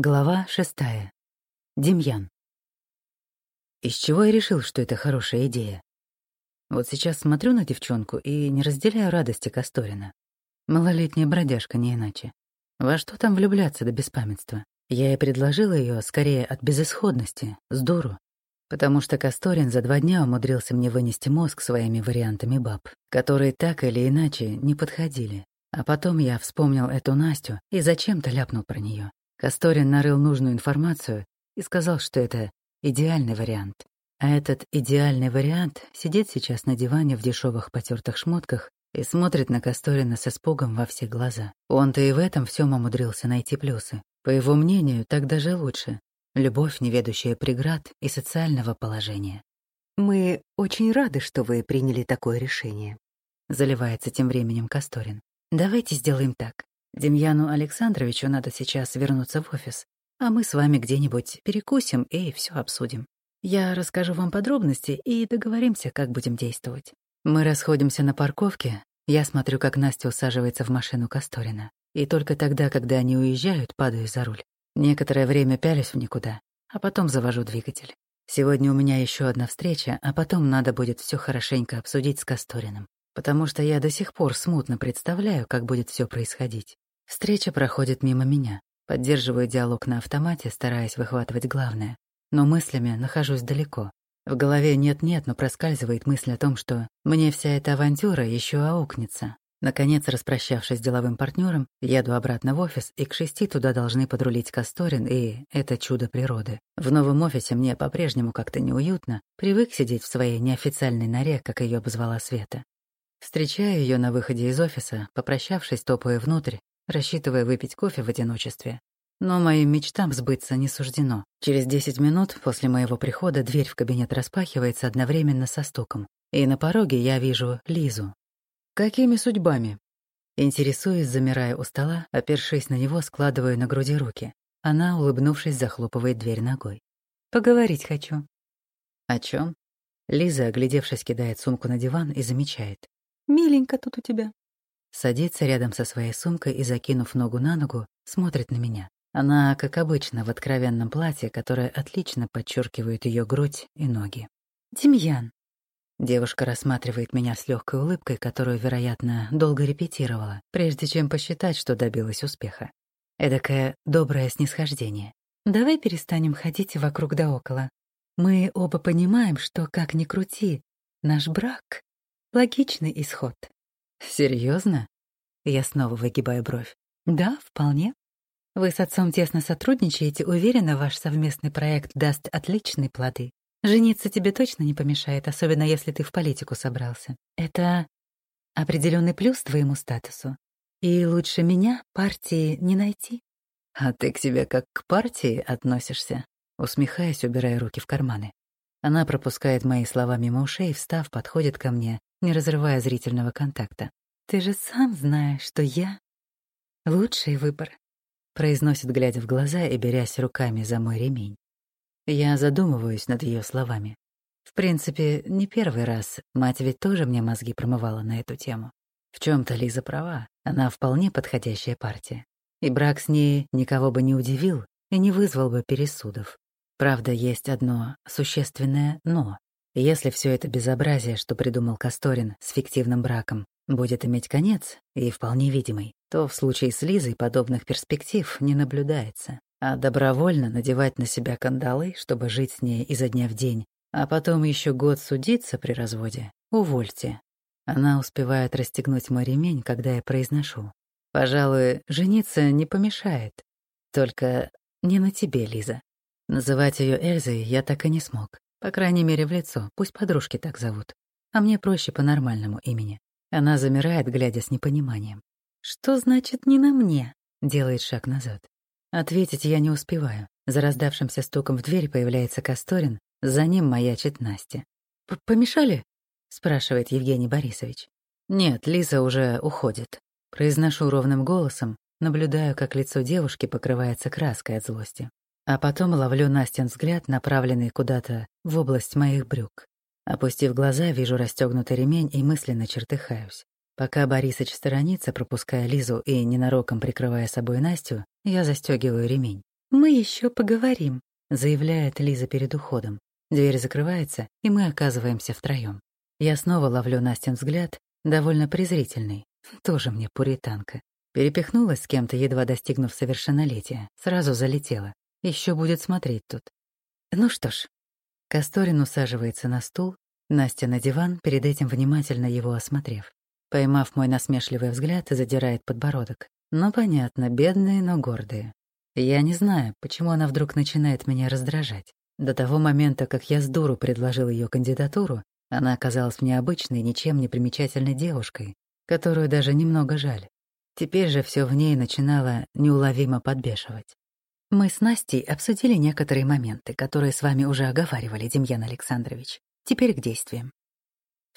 Глава шестая. Демьян. Из чего я решил, что это хорошая идея? Вот сейчас смотрю на девчонку и не разделяю радости Касторина. Малолетняя бродяжка, не иначе. Во что там влюбляться до беспамятства? Я и предложил ее скорее от безысходности, с дуру. Потому что Касторин за два дня умудрился мне вынести мозг своими вариантами баб, которые так или иначе не подходили. А потом я вспомнил эту Настю и зачем-то ляпнул про нее. Касторин нарыл нужную информацию и сказал, что это идеальный вариант. А этот идеальный вариант сидит сейчас на диване в дешевых потертых шмотках и смотрит на Касторина с испугом во все глаза. Он-то и в этом всем умудрился найти плюсы. По его мнению, так даже лучше. Любовь, не ведущая преград и социального положения. «Мы очень рады, что вы приняли такое решение», — заливается тем временем Касторин. «Давайте сделаем так. Демьяну Александровичу надо сейчас вернуться в офис, а мы с вами где-нибудь перекусим и все обсудим. Я расскажу вам подробности и договоримся, как будем действовать. Мы расходимся на парковке, я смотрю, как Настя усаживается в машину Касторина. И только тогда, когда они уезжают, падаю за руль. Некоторое время пялюсь в никуда, а потом завожу двигатель. Сегодня у меня еще одна встреча, а потом надо будет все хорошенько обсудить с Касториным потому что я до сих пор смутно представляю, как будет все происходить. Встреча проходит мимо меня. Поддерживаю диалог на автомате, стараясь выхватывать главное. Но мыслями нахожусь далеко. В голове нет-нет, но проскальзывает мысль о том, что мне вся эта авантюра еще аукнется. Наконец, распрощавшись с деловым партнером, еду обратно в офис, и к шести туда должны подрулить Касторин и это чудо природы. В новом офисе мне по-прежнему как-то неуютно, привык сидеть в своей неофициальной норе, как ее обозвала Света. Встречаю ее на выходе из офиса, попрощавшись, топая внутрь, рассчитывая выпить кофе в одиночестве. Но моим мечтам сбыться не суждено. Через 10 минут после моего прихода дверь в кабинет распахивается одновременно со стуком. И на пороге я вижу Лизу. Какими судьбами? Интересуюсь, замирая у стола, опершись на него, складываю на груди руки. Она, улыбнувшись, захлопывает дверь ногой. «Поговорить хочу». «О чем? Лиза, оглядевшись, кидает сумку на диван и замечает. Миленько тут у тебя». Садится рядом со своей сумкой и, закинув ногу на ногу, смотрит на меня. Она, как обычно, в откровенном платье, которое отлично подчеркивает ее грудь и ноги. «Демьян». Девушка рассматривает меня с легкой улыбкой, которую, вероятно, долго репетировала, прежде чем посчитать, что добилась успеха. Эдакое доброе снисхождение. «Давай перестанем ходить вокруг да около. Мы оба понимаем, что, как ни крути, наш брак Логичный исход. Серьезно? Я снова выгибаю бровь. Да, вполне. Вы с отцом тесно сотрудничаете, уверена, ваш совместный проект даст отличные плоды. Жениться тебе точно не помешает, особенно если ты в политику собрался. Это определенный плюс твоему статусу. И лучше меня партии не найти. А ты к себе как к партии относишься? Усмехаясь, убирая руки в карманы. Она пропускает мои слова мимо ушей, встав, подходит ко мне не разрывая зрительного контакта. «Ты же сам знаешь, что я — лучший выбор», — произносит, глядя в глаза и берясь руками за мой ремень. Я задумываюсь над ее словами. В принципе, не первый раз мать ведь тоже мне мозги промывала на эту тему. В чем то Лиза права, она вполне подходящая партия. И брак с ней никого бы не удивил и не вызвал бы пересудов. Правда, есть одно существенное «но». Если все это безобразие, что придумал Касторин с фиктивным браком, будет иметь конец, и вполне видимый, то в случае с Лизой подобных перспектив не наблюдается. А добровольно надевать на себя кандалы, чтобы жить с ней изо дня в день, а потом еще год судиться при разводе, увольте. Она успевает расстегнуть мой ремень, когда я произношу. Пожалуй, жениться не помешает. Только не на тебе, Лиза. Называть ее Эльзой я так и не смог. По крайней мере, в лицо, пусть подружки так зовут. А мне проще по нормальному имени. Она замирает, глядя с непониманием. «Что значит «не на мне»?» Делает шаг назад. Ответить я не успеваю. За раздавшимся стуком в дверь появляется Касторин, за ним маячит Настя. «Помешали?» — спрашивает Евгений Борисович. «Нет, Лиза уже уходит». Произношу ровным голосом, наблюдаю, как лицо девушки покрывается краской от злости. А потом ловлю Настин взгляд, направленный куда-то в область моих брюк. Опустив глаза, вижу расстегнутый ремень и мысленно чертыхаюсь. Пока Борисыч сторонится, пропуская Лизу и ненароком прикрывая собой Настю, я застегиваю ремень. Мы еще поговорим», — заявляет Лиза перед уходом. Дверь закрывается, и мы оказываемся втроем. Я снова ловлю Настин взгляд, довольно презрительный. Тоже мне пуританка. Перепихнулась с кем-то, едва достигнув совершеннолетия. Сразу залетела. Еще будет смотреть тут. Ну что ж. Касторин усаживается на стул, Настя на диван, перед этим внимательно его осмотрев. Поймав мой насмешливый взгляд, задирает подбородок. Ну, понятно, бедные, но гордые. Я не знаю, почему она вдруг начинает меня раздражать. До того момента, как я с дуру предложил ее кандидатуру, она оказалась мне обычной, ничем не примечательной девушкой, которую даже немного жаль. Теперь же все в ней начинало неуловимо подбешивать. Мы с Настей обсудили некоторые моменты, которые с вами уже оговаривали, Демьян Александрович. Теперь к действиям.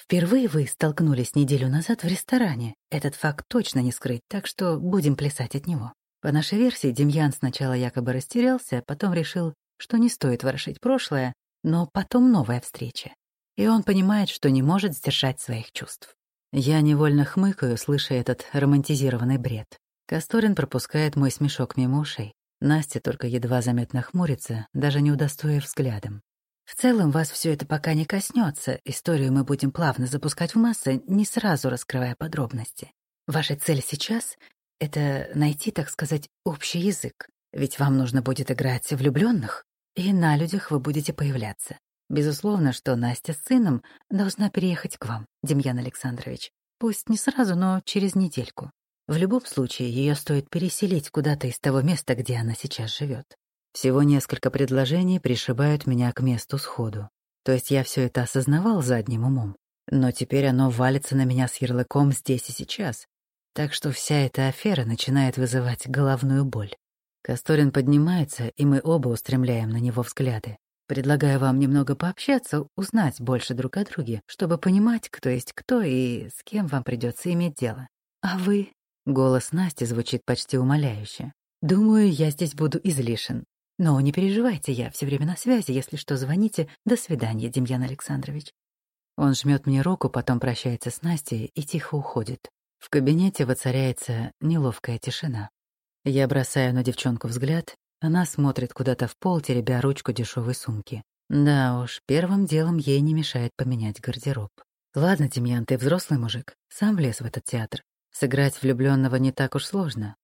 Впервые вы столкнулись неделю назад в ресторане. Этот факт точно не скрыть, так что будем плясать от него. По нашей версии, Демьян сначала якобы растерялся, а потом решил, что не стоит ворошить прошлое, но потом новая встреча. И он понимает, что не может сдержать своих чувств. Я невольно хмыкаю, слыша этот романтизированный бред. Касторин пропускает мой смешок мимо ушей. Настя только едва заметно хмурится, даже не удостоив взглядом. В целом вас все это пока не коснется. Историю мы будем плавно запускать в массы, не сразу раскрывая подробности. Ваша цель сейчас — это найти, так сказать, общий язык. Ведь вам нужно будет играть влюбленных, и на людях вы будете появляться. Безусловно, что Настя с сыном должна переехать к вам, Демьян Александрович. Пусть не сразу, но через недельку. В любом случае, ее стоит переселить куда-то из того места, где она сейчас живет. Всего несколько предложений пришибают меня к месту сходу. То есть я все это осознавал задним умом, но теперь оно валится на меня с ярлыком здесь и сейчас. Так что вся эта афера начинает вызывать головную боль. Касторин поднимается, и мы оба устремляем на него взгляды. Предлагаю вам немного пообщаться, узнать больше друг о друге, чтобы понимать, кто есть кто и с кем вам придется иметь дело. А вы? Голос Насти звучит почти умоляюще. Думаю, я здесь буду излишен. Но не переживайте, я все время на связи, если что, звоните. До свидания, Демьян Александрович. Он жмет мне руку, потом прощается с Настей и тихо уходит. В кабинете воцаряется неловкая тишина. Я бросаю на девчонку взгляд, она смотрит куда-то в пол, теребя ручку дешевой сумки. Да уж, первым делом ей не мешает поменять гардероб. Ладно, Демьян, ты взрослый мужик, сам влез в этот театр. Сыграть влюбленного не так уж сложно.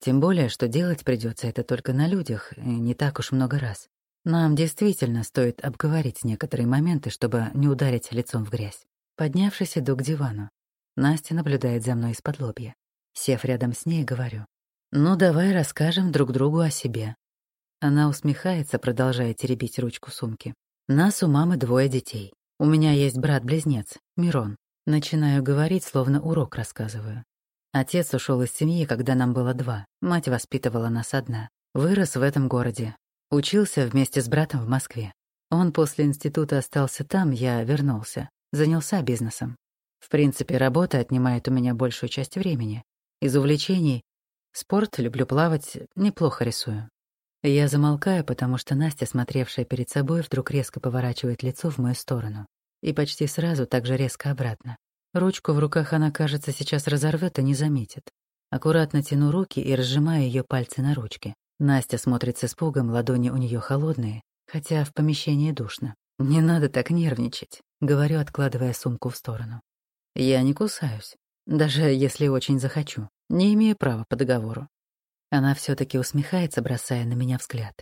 Тем более, что делать придется это только на людях, и не так уж много раз. Нам действительно стоит обговорить некоторые моменты, чтобы не ударить лицом в грязь. Поднявшись, иду к дивану. Настя наблюдает за мной из-под лобья. Сев рядом с ней, говорю. «Ну, давай расскажем друг другу о себе». Она усмехается, продолжая теребить ручку сумки. «Нас у мамы двое детей. У меня есть брат-близнец, Мирон. Начинаю говорить, словно урок рассказываю. Отец ушел из семьи, когда нам было два. Мать воспитывала нас одна. Вырос в этом городе. Учился вместе с братом в Москве. Он после института остался там, я вернулся. Занялся бизнесом. В принципе, работа отнимает у меня большую часть времени. Из увлечений — спорт, люблю плавать, неплохо рисую. Я замолкаю, потому что Настя, смотревшая перед собой, вдруг резко поворачивает лицо в мою сторону. И почти сразу так же резко обратно. Ручку в руках она, кажется, сейчас разорвет и не заметит. Аккуратно тяну руки и разжимаю ее пальцы на ручке. Настя смотрит с испугом, ладони у нее холодные, хотя в помещении душно. «Не надо так нервничать», — говорю, откладывая сумку в сторону. «Я не кусаюсь, даже если очень захочу. Не имею права по договору». Она все таки усмехается, бросая на меня взгляд.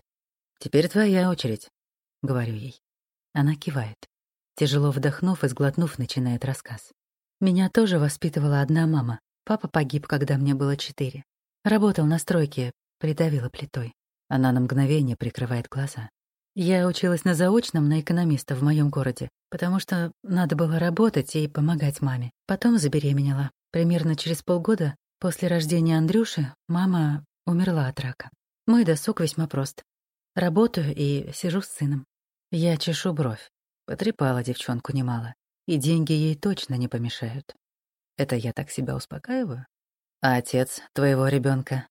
«Теперь твоя очередь», — говорю ей. Она кивает. Тяжело вдохнув и сглотнув, начинает рассказ. Меня тоже воспитывала одна мама. Папа погиб, когда мне было четыре. Работал на стройке, придавила плитой. Она на мгновение прикрывает глаза. Я училась на заочном на экономиста в моем городе, потому что надо было работать и помогать маме. Потом забеременела. Примерно через полгода после рождения Андрюши мама умерла от рака. Мой досуг весьма прост. Работаю и сижу с сыном. Я чешу бровь. Потрепала девчонку немало и деньги ей точно не помешают. Это я так себя успокаиваю? А отец твоего ребенка?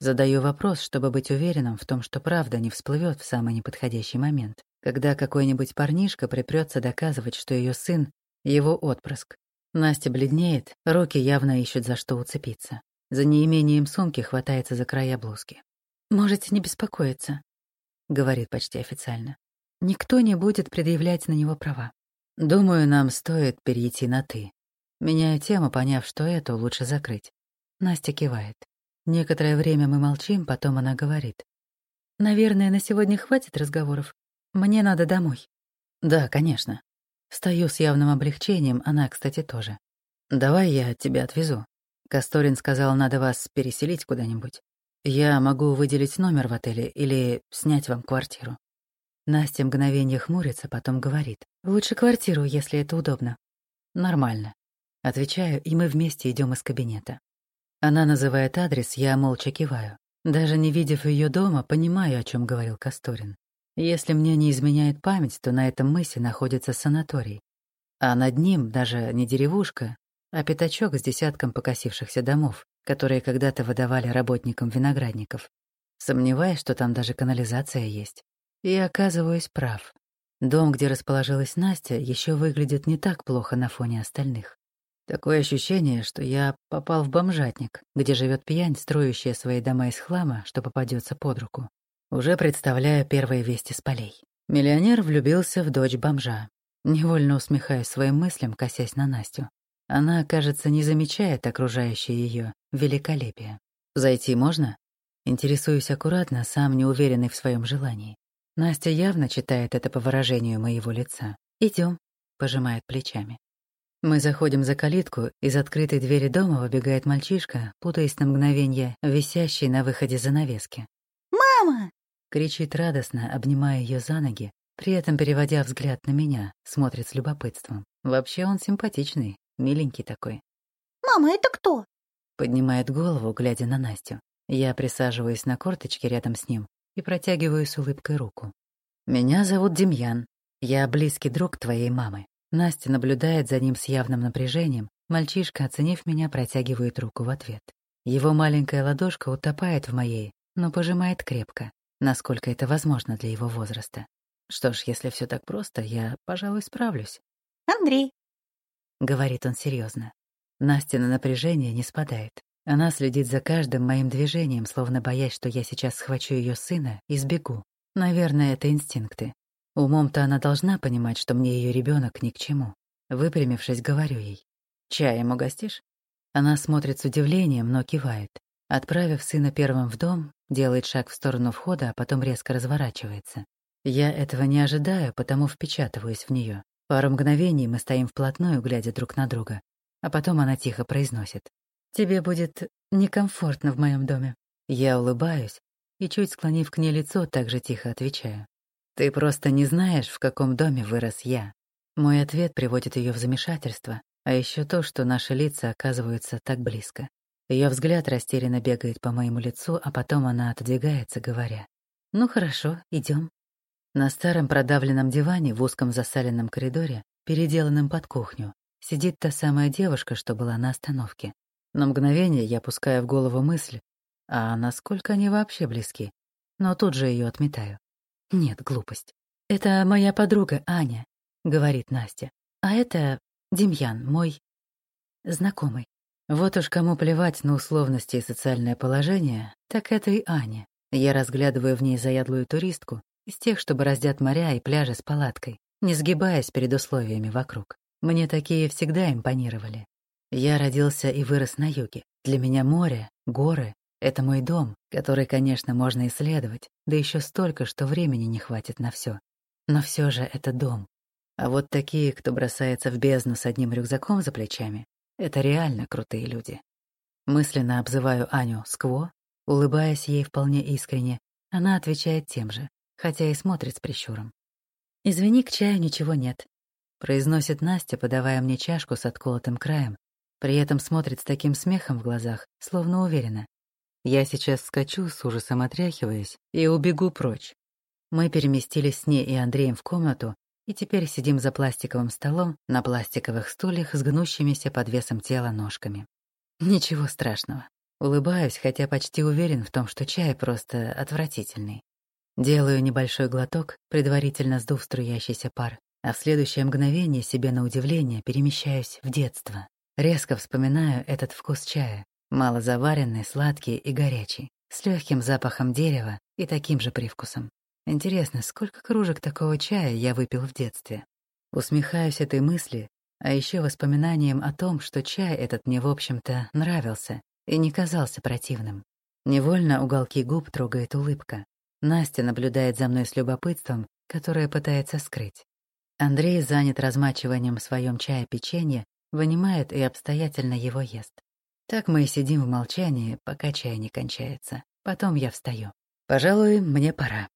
Задаю вопрос, чтобы быть уверенным в том, что правда не всплывет в самый неподходящий момент, когда какой-нибудь парнишка припрется доказывать, что ее сын — его отпрыск. Настя бледнеет, руки явно ищут за что уцепиться. За неимением сумки хватается за края блузки. «Можете не беспокоиться», — говорит почти официально. «Никто не будет предъявлять на него права. Думаю, нам стоит перейти на «ты». Меняю тему, поняв, что эту лучше закрыть. Настя кивает. Некоторое время мы молчим, потом она говорит. «Наверное, на сегодня хватит разговоров. Мне надо домой». «Да, конечно». Встаю с явным облегчением, она, кстати, тоже. «Давай я тебя отвезу». Касторин сказал, надо вас переселить куда-нибудь. Я могу выделить номер в отеле или снять вам квартиру. Настя мгновение хмурится, потом говорит. «Лучше квартиру, если это удобно». «Нормально». Отвечаю, и мы вместе идем из кабинета. Она называет адрес, я молча киваю. Даже не видев ее дома, понимаю, о чем говорил Касторин. Если мне не изменяет память, то на этом мысе находится санаторий. А над ним даже не деревушка, а пятачок с десятком покосившихся домов, которые когда-то выдавали работникам виноградников. Сомневаюсь, что там даже канализация есть. И оказываюсь прав. Дом, где расположилась Настя, еще выглядит не так плохо на фоне остальных. Такое ощущение, что я попал в бомжатник, где живет пьянь, строящая свои дома из хлама, что попадется под руку. Уже представляю первые вести с полей. Миллионер влюбился в дочь бомжа. Невольно усмехаюсь своим мыслям, косясь на Настю. Она, кажется, не замечает окружающее ее великолепие. «Зайти можно?» Интересуюсь аккуратно, сам не уверенный в своем желании. Настя явно читает это по выражению моего лица. Идем, пожимает плечами. Мы заходим за калитку, из открытой двери дома выбегает мальчишка, путаясь на мгновение, висящий на выходе занавески. «Мама!» — кричит радостно, обнимая ее за ноги, при этом переводя взгляд на меня, смотрит с любопытством. Вообще он симпатичный, миленький такой. «Мама, это кто?» Поднимает голову, глядя на Настю. Я присаживаюсь на корточке рядом с ним и протягиваю с улыбкой руку. «Меня зовут Демьян. Я близкий друг твоей мамы». Настя наблюдает за ним с явным напряжением. Мальчишка, оценив меня, протягивает руку в ответ. Его маленькая ладошка утопает в моей, но пожимает крепко, насколько это возможно для его возраста. Что ж, если все так просто, я, пожалуй, справлюсь. «Андрей», — говорит он серьезно. Настя на напряжение не спадает. Она следит за каждым моим движением, словно боясь, что я сейчас схвачу ее сына и сбегу. Наверное, это инстинкты. Умом-то она должна понимать, что мне ее ребенок ни к чему. Выпрямившись, говорю ей. «Чаем угостишь?» Она смотрит с удивлением, но кивает. Отправив сына первым в дом, делает шаг в сторону входа, а потом резко разворачивается. Я этого не ожидаю, потому впечатываюсь в нее. Пару мгновений мы стоим вплотную, глядя друг на друга. А потом она тихо произносит. «Тебе будет некомфортно в моем доме». Я улыбаюсь и, чуть склонив к ней лицо, также тихо отвечаю. Ты просто не знаешь, в каком доме вырос я. Мой ответ приводит ее в замешательство, а еще то, что наши лица оказываются так близко. Ее взгляд растерянно бегает по моему лицу, а потом она отодвигается, говоря: "Ну хорошо, идем. На старом продавленном диване в узком засаленном коридоре, переделанном под кухню, сидит та самая девушка, что была на остановке. На мгновение я пускаю в голову мысль, а насколько они вообще близки, но тут же ее отметаю. Нет, глупость. Это моя подруга Аня, говорит Настя. А это Демьян, мой знакомый. Вот уж кому плевать на условности и социальное положение, так это и Аня. Я разглядываю в ней заядлую туристку из тех, что бороздят моря и пляжи с палаткой, не сгибаясь перед условиями вокруг. Мне такие всегда импонировали. Я родился и вырос на юге. Для меня море, горы это мой дом, который, конечно, можно исследовать, да еще столько, что времени не хватит на все. Но все же это дом. А вот такие, кто бросается в бездну с одним рюкзаком за плечами, это реально крутые люди. Мысленно обзываю Аню Скво, улыбаясь ей вполне искренне, она отвечает тем же, хотя и смотрит с прищуром. «Извини, к чаю ничего нет», — произносит Настя, подавая мне чашку с отколотым краем, при этом смотрит с таким смехом в глазах, словно уверена. Я сейчас скачу, с ужасом отряхиваясь, и убегу прочь. Мы переместились с ней и Андреем в комнату, и теперь сидим за пластиковым столом на пластиковых стульях с гнущимися под весом тела ножками. Ничего страшного. Улыбаюсь, хотя почти уверен в том, что чай просто отвратительный. Делаю небольшой глоток, предварительно сдув струящийся пар, а в следующее мгновение себе на удивление перемещаюсь в детство. Резко вспоминаю этот вкус чая, Малозаваренный, сладкий и горячий. с легким запахом дерева и таким же привкусом. Интересно, сколько кружек такого чая я выпил в детстве? Усмехаюсь этой мысли, а еще воспоминанием о том, что чай этот мне, в общем-то, нравился и не казался противным. Невольно уголки губ трогает улыбка. Настя наблюдает за мной с любопытством, которое пытается скрыть. Андрей занят размачиванием в своем чае печенье, вынимает и обстоятельно его ест. Так мы и сидим в молчании, пока чай не кончается. Потом я встаю. Пожалуй, мне пора.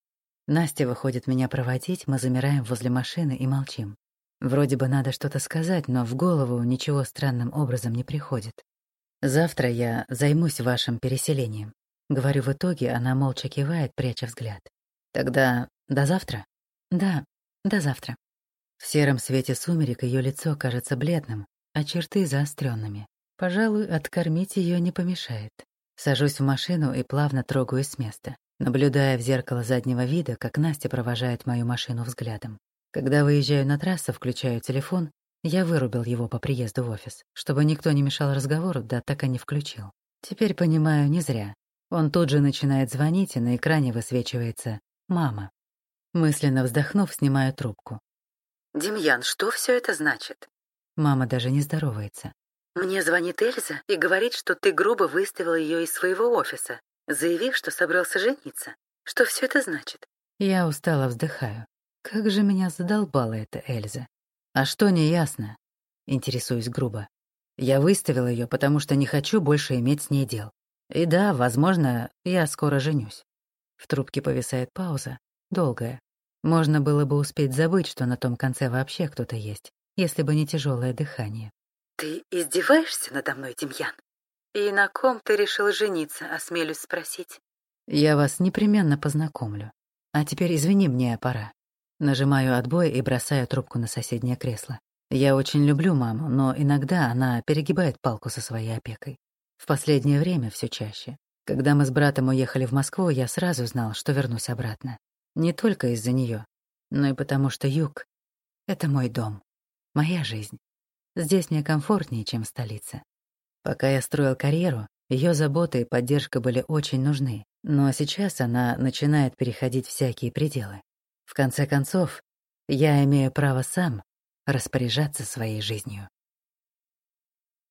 Настя выходит меня проводить, мы замираем возле машины и молчим. Вроде бы надо что-то сказать, но в голову ничего странным образом не приходит. Завтра я займусь вашим переселением. Говорю в итоге, она молча кивает, пряча взгляд. Тогда до завтра? Да, до завтра. В сером свете сумерек ее лицо кажется бледным, а черты заостренными. Пожалуй, откормить ее не помешает. Сажусь в машину и плавно трогаюсь с места, наблюдая в зеркало заднего вида, как Настя провожает мою машину взглядом. Когда выезжаю на трассу, включаю телефон, я вырубил его по приезду в офис, чтобы никто не мешал разговору, да так и не включил. Теперь понимаю, не зря. Он тут же начинает звонить, и на экране высвечивается «Мама». Мысленно вздохнув, снимаю трубку. «Демьян, что все это значит?» Мама даже не здоровается. «Мне звонит Эльза и говорит, что ты грубо выставил ее из своего офиса, заявив, что собрался жениться. Что все это значит?» Я устало вздыхаю. Как же меня задолбала эта Эльза. А что не ясно? Интересуюсь грубо. Я выставил ее, потому что не хочу больше иметь с ней дел. И да, возможно, я скоро женюсь. В трубке повисает пауза, долгая. Можно было бы успеть забыть, что на том конце вообще кто-то есть, если бы не тяжелое дыхание. «Ты издеваешься надо мной, Демьян? И на ком ты решил жениться, осмелюсь спросить?» «Я вас непременно познакомлю. А теперь извини, мне пора». Нажимаю отбой и бросаю трубку на соседнее кресло. Я очень люблю маму, но иногда она перегибает палку со своей опекой. В последнее время все чаще. Когда мы с братом уехали в Москву, я сразу знал, что вернусь обратно. Не только из-за нее, но и потому что юг — это мой дом, моя жизнь. Здесь мне комфортнее, чем в столице. Пока я строил карьеру, ее забота и поддержка были очень нужны, но сейчас она начинает переходить всякие пределы. В конце концов, я имею право сам распоряжаться своей жизнью.